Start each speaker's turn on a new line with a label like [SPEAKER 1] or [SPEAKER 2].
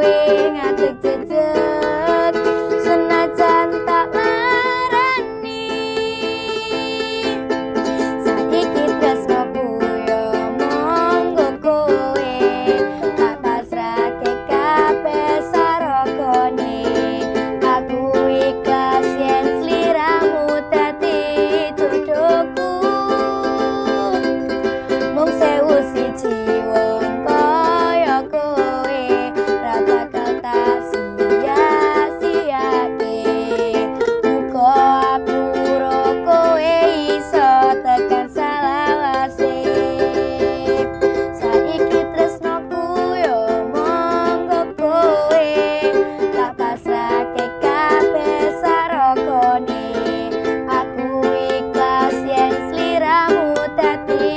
[SPEAKER 1] Aku ikhlas yen sliramu dadi